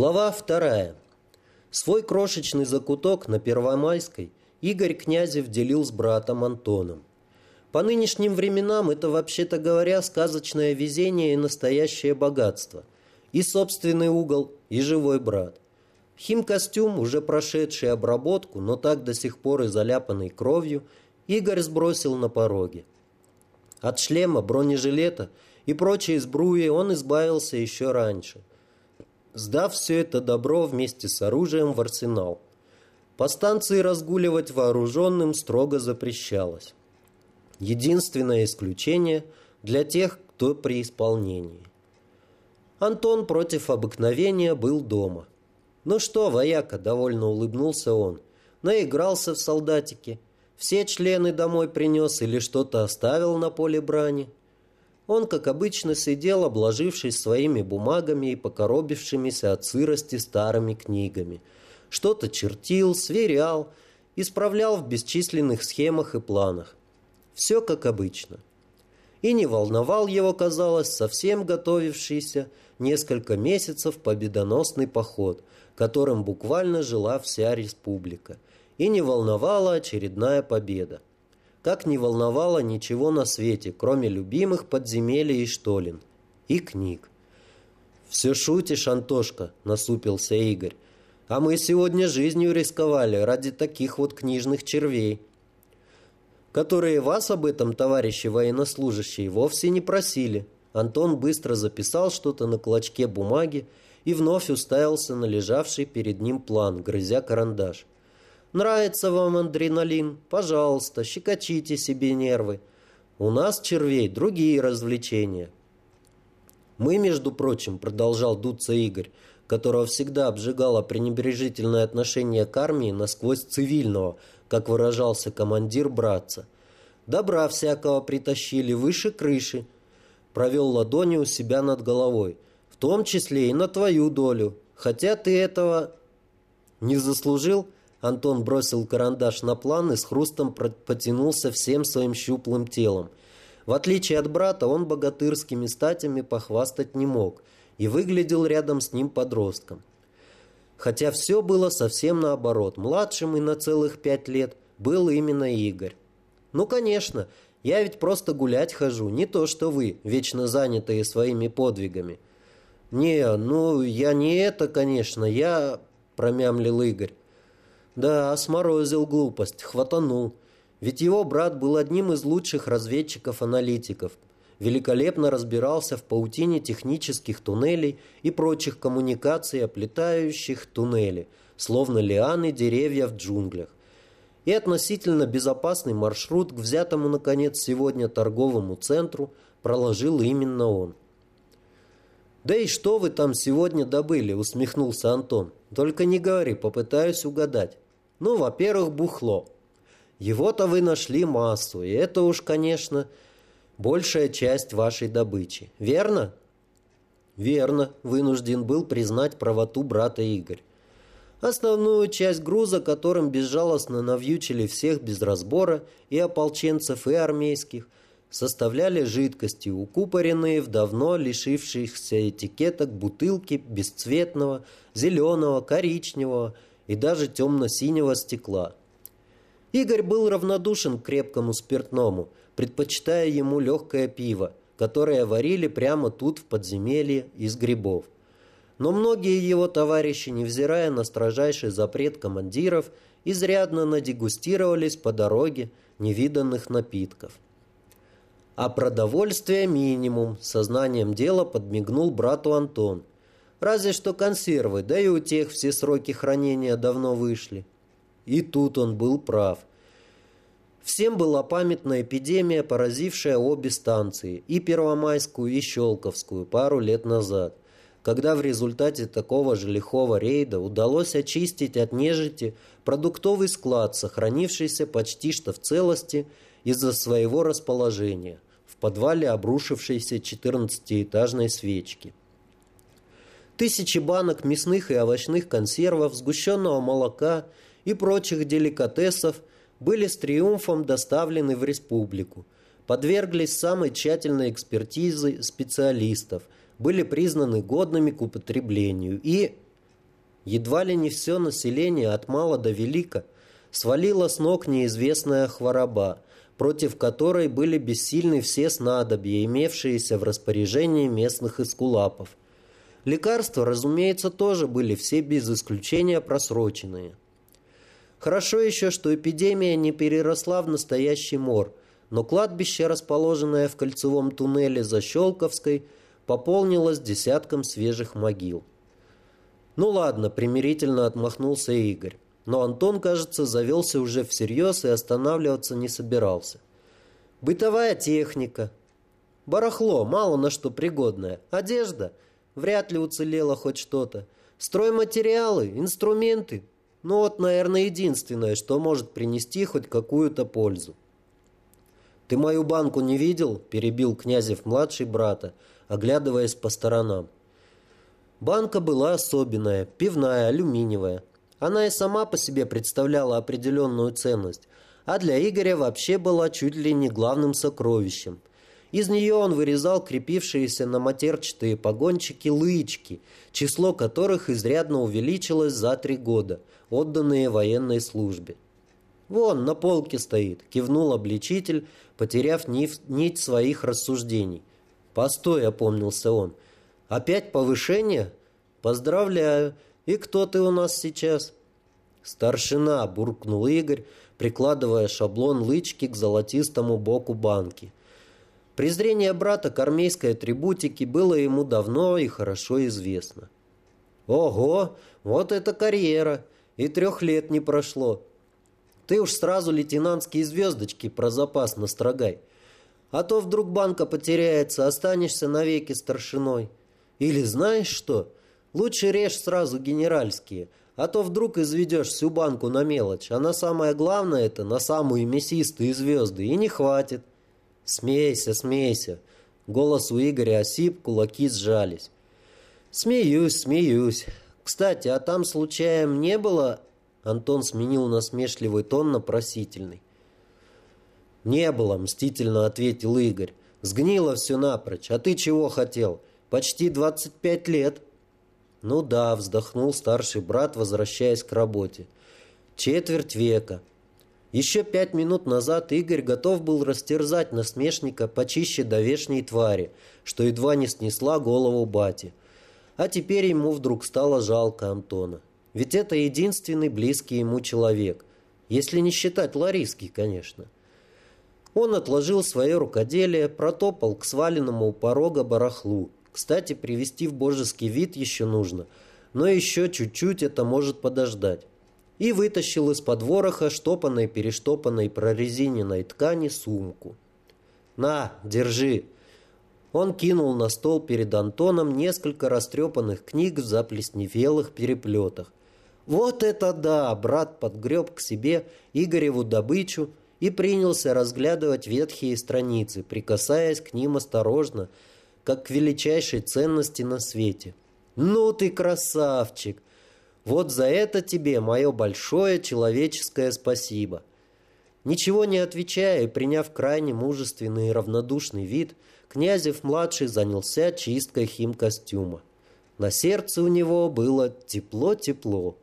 Глава вторая. Свой крошечный закуток на Первомайской Игорь Князев делил с братом Антоном. По нынешним временам это, вообще-то говоря, сказочное везение и настоящее богатство. И собственный угол, и живой брат. Химкостюм, уже прошедший обработку, но так до сих пор и заляпанный кровью, Игорь сбросил на пороге. От шлема, бронежилета и прочей сбруи он избавился еще раньше, сдав все это добро вместе с оружием в арсенал. По станции разгуливать вооруженным строго запрещалось. Единственное исключение для тех, кто при исполнении. Антон против обыкновения был дома. «Ну что, вояка», — довольно улыбнулся он, — «наигрался в солдатики. Все члены домой принес или что-то оставил на поле брани». Он, как обычно, сидел, обложившись своими бумагами и покоробившимися от сырости старыми книгами. Что-то чертил, сверял, исправлял в бесчисленных схемах и планах. Все как обычно. И не волновал его, казалось, совсем готовившийся несколько месяцев победоносный поход, которым буквально жила вся республика. И не волновала очередная победа. Как не волновало ничего на свете, кроме любимых подземелий и штолен. И книг. «Все шутишь, Антошка», — насупился Игорь. «А мы сегодня жизнью рисковали ради таких вот книжных червей» которые вас об этом, товарищи военнослужащие, вовсе не просили». Антон быстро записал что-то на клочке бумаги и вновь уставился на лежавший перед ним план, грызя карандаш. «Нравится вам адреналин? Пожалуйста, щекочите себе нервы. У нас, червей, другие развлечения». «Мы, между прочим», — продолжал дуться Игорь, которого всегда обжигало пренебрежительное отношение к армии насквозь цивильного, как выражался командир братца. Добра всякого притащили выше крыши. Провел ладони у себя над головой, в том числе и на твою долю. Хотя ты этого не заслужил, Антон бросил карандаш на план и с хрустом потянулся всем своим щуплым телом. В отличие от брата, он богатырскими статями похвастать не мог и выглядел рядом с ним подростком. Хотя все было совсем наоборот. Младшим и на целых пять лет был именно Игорь. Ну, конечно, я ведь просто гулять хожу, не то что вы, вечно занятые своими подвигами. Не, ну, я не это, конечно, я... Промямлил Игорь. Да, сморозил глупость, хватанул. Ведь его брат был одним из лучших разведчиков-аналитиков – великолепно разбирался в паутине технических туннелей и прочих коммуникаций, оплетающих туннели, словно лианы деревья в джунглях. И относительно безопасный маршрут к взятому, наконец, сегодня торговому центру проложил именно он. «Да и что вы там сегодня добыли?» – усмехнулся Антон. «Только не говори, попытаюсь угадать. Ну, во-первых, бухло. Его-то вы нашли массу, и это уж, конечно, большая часть вашей добычи. Верно? Верно, вынужден был признать правоту брата Игорь. Основную часть груза, которым безжалостно навьючили всех без разбора, и ополченцев, и армейских, составляли жидкости, укупоренные в давно лишившихся этикеток бутылки бесцветного, зеленого, коричневого и даже темно-синего стекла. Игорь был равнодушен к крепкому спиртному – предпочитая ему легкое пиво, которое варили прямо тут в подземелье из грибов. Но многие его товарищи, невзирая на строжайший запрет командиров, изрядно надегустировались по дороге невиданных напитков. А продовольствие минимум, сознанием дела подмигнул брату Антон. Разве что консервы, да и у тех все сроки хранения давно вышли. И тут он был прав. Всем была памятна эпидемия, поразившая обе станции, и Первомайскую, и Щелковскую, пару лет назад, когда в результате такого же лихого рейда удалось очистить от нежити продуктовый склад, сохранившийся почти что в целости из-за своего расположения в подвале обрушившейся 14-этажной свечки. Тысячи банок мясных и овощных консервов, сгущенного молока и прочих деликатесов – были с триумфом доставлены в республику, подверглись самой тщательной экспертизе специалистов, были признаны годными к употреблению и Едва ли не все население от мала до велика свалило с ног неизвестная хвороба, против которой были бессильны все снадобья, имевшиеся в распоряжении местных эскулапов. Лекарства, разумеется, тоже были все без исключения просроченные. Хорошо еще, что эпидемия не переросла в настоящий мор, но кладбище, расположенное в кольцевом туннеле за Щелковской, пополнилось десятком свежих могил. Ну ладно, примирительно отмахнулся Игорь. Но Антон, кажется, завелся уже всерьез и останавливаться не собирался. Бытовая техника. Барахло, мало на что пригодное. Одежда. Вряд ли уцелело хоть что-то. Стройматериалы, инструменты. Ну вот, наверное, единственное, что может принести хоть какую-то пользу. «Ты мою банку не видел?» – перебил Князев-младший брата, оглядываясь по сторонам. Банка была особенная, пивная, алюминиевая. Она и сама по себе представляла определенную ценность, а для Игоря вообще была чуть ли не главным сокровищем. Из нее он вырезал крепившиеся на матерчатые погончики лычки, число которых изрядно увеличилось за три года, отданные военной службе. «Вон, на полке стоит», — кивнул обличитель, потеряв нить своих рассуждений. «Постой», — опомнился он, — Опять повышение? Поздравляю. И кто ты у нас сейчас? Старшина, буркнул Игорь, прикладывая шаблон лычки к золотистому боку банки. Презрение брата к армейской атрибутике было ему давно и хорошо известно. Ого, вот это карьера! И трех лет не прошло. Ты уж сразу лейтенантские звездочки про запас настрогай. А то вдруг банка потеряется, останешься навеки старшиной. Или знаешь что? Лучше режь сразу генеральские, а то вдруг изведешь всю банку на мелочь, а на самое главное это на самые мясистые звезды, и не хватит. Смейся, смейся. Голос у Игоря осип, кулаки сжались. Смеюсь, смеюсь. Кстати, а там случаем не было... Антон сменил насмешливый тон на просительный. «Не было», — мстительно ответил Игорь. «Сгнило все напрочь. А ты чего хотел? Почти 25 лет. Ну да, вздохнул старший брат, возвращаясь к работе. Четверть века. Еще пять минут назад Игорь готов был растерзать насмешника почище довешней твари, что едва не снесла голову бати. А теперь ему вдруг стало жалко Антона. Ведь это единственный близкий ему человек. Если не считать Лариски, конечно. Он отложил свое рукоделие, протопал к сваленному у порога барахлу. Кстати, привести в божеский вид еще нужно, но еще чуть-чуть это может подождать. И вытащил из-под вороха штопанной перештопанной прорезиненной ткани сумку. «На, держи!» Он кинул на стол перед Антоном несколько растрепанных книг в заплесневелых переплетах. «Вот это да!» Брат подгреб к себе Игореву добычу и принялся разглядывать ветхие страницы, прикасаясь к ним осторожно – как к величайшей ценности на свете. «Ну ты красавчик! Вот за это тебе мое большое человеческое спасибо!» Ничего не отвечая и приняв крайне мужественный и равнодушный вид, Князев-младший занялся чисткой химкостюма. На сердце у него было тепло-тепло.